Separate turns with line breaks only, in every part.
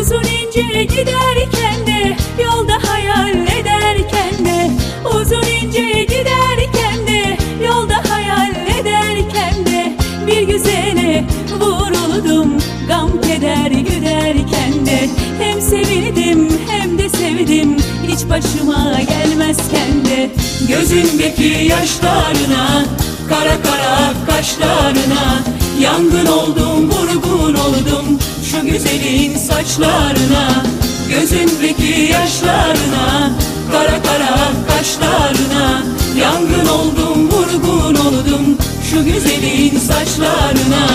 ince giderken de Yolda hayal ederken de. Uzun ince giderken de Yolda hayal ederken de. Bir güzele vuruldum Gam keder güderken de. Hem sevildim hem de sevdim Hiç başıma gelmezken de. Gözündeki yaşlarına Kara kara kaşlarına Yangın oldum Şu güzelin saçlarına Gözündeki yaşlarına Kara kara kaşlarına. Yangın oldum vurgun oldum Şu güzelin saçlarına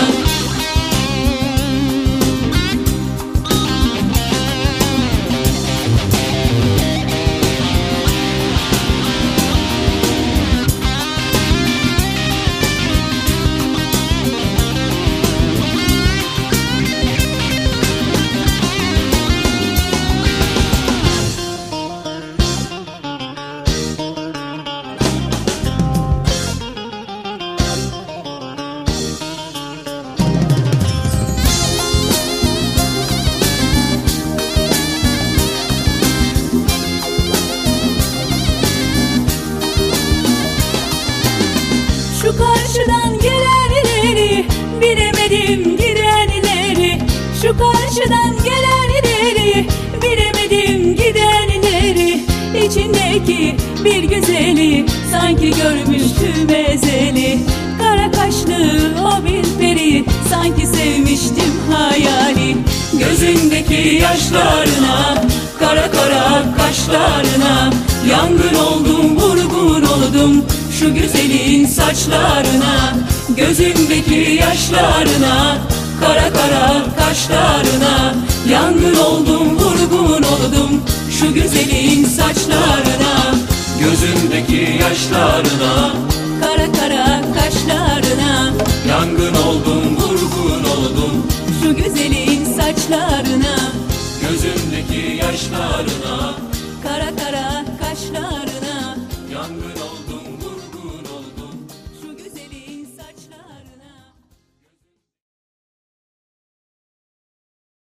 karşıdan gelenleri bilemedim gidenleri. Şu karşıdan gelenleri bilemedim gidenleri. İçindeki bir güzeli sanki görmüştüm ezeli. Kara kaşlı o bir peri sanki sevmiştim hayali. Gözündeki yaşlarına kara kara kaşlarına şu güzelin saçlarına Gözümdeki yaşlarına Kara kara kaşlarına Yangın oldum vurgun oldum Şu güzelin saçlarına
Gözündeki yaşlarına
Kara kara kaşlarına
Yangın oldum, vurgun oldum
Şu güzelin saçlarına
Gözündeki yaşlarına